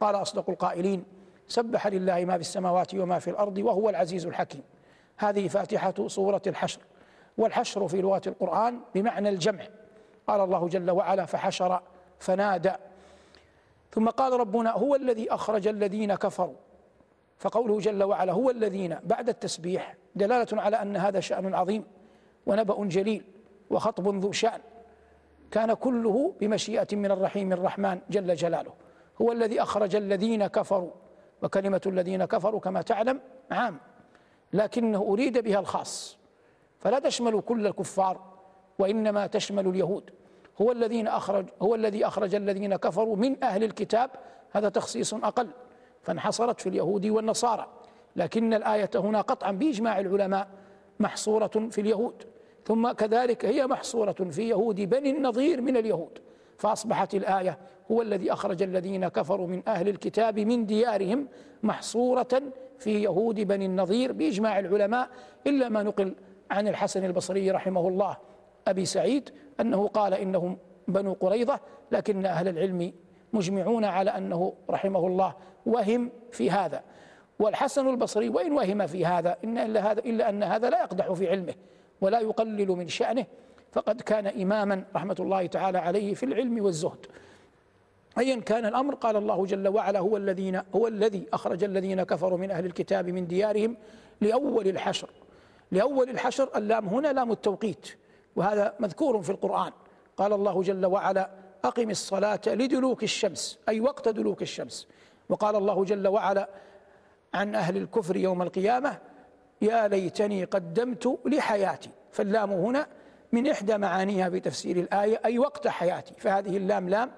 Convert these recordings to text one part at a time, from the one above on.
قال أصدق القائلين سبح لله ما في السماوات وما في الأرض وهو العزيز الحكيم. هذه فاتحة سورة الحشر. والحشر في لغة القرآن بمعنى الجمع. قال الله جل وعلا فحشر فنادى. ثم قال ربنا هو الذي أخرج الذين كفروا. فقوله جل وعلا هو الذين بعد التسبيح دلالة على أن هذا شأن عظيم ونبأ جليل وخطب ذو شأن. كان كله بمشيئة من الرحيم الرحمن جل جلاله. هو الذي أخرج الذين كفروا وكلمة الذين كفروا كما تعلم عام لكنه أريد بها الخاص. فلا تشمل كل الكفار وإنما تشمل اليهود. هو الذين أخرج هو الذي أخرج الذين كفروا من أهل الكتاب. هذا تخصيص أقل. فانحصرت في اليهود والنصارى. لكن الآية هنا قطعا بإجماع العلماء محصورة في اليهود. ثم كذلك هي محصورة في يهود بني النظير من اليهود. فأصبحت الآية هو الذي أخرج الذين كفروا من أهل الكتاب من ديارهم محصورة في يهود بني النظير بإجماع العلماء إلا ما نقل عن الحسن البصري رحمه الله أبي سعيد أنه قال إنهم بنو قريظة لكن أهل العلم مجمعون على أنه رحمه الله وهم في هذا. والحسن البصري وإن وهم في هذا إن إلا, هذا إلا أن هذا لا يقدح في علمه ولا يقلل من شأنه فقد كان إماما رحمة الله تعالى عليه في العلم والزهد. أيا كان الأمر قال الله جل وعلا هو الذين هو الذي أخرج الذين كفروا من أهل الكتاب من ديارهم لأول الحشر. لأول الحشر اللام هنا لام التوقيت وهذا مذكور في القرآن. قال الله جل وعلا أقم الصلاة لدلوك الشمس أي وقت دلوك الشمس. وقال الله جل وعلا عن أهل الكفر يوم القيامة يا ليتني قدمت لحياتي. فاللام هنا من إحدى معانيها في تفسير الآية أي وقت حياتي. فهذه اللام لام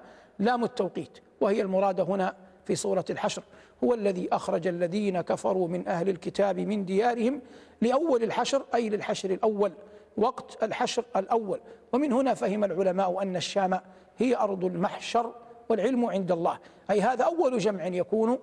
لام التوقيت وهي المرادة هنا في سورة الحشر. هو الذي أخرج الذين كفروا من أهل الكتاب من ديارهم لأول الحشر أي للحشر الأول وقت الحشر الأول. ومن هنا فهم العلماء أن الشام هي أرض المحشر والعلم عند الله. أي هذا أول جمع يكون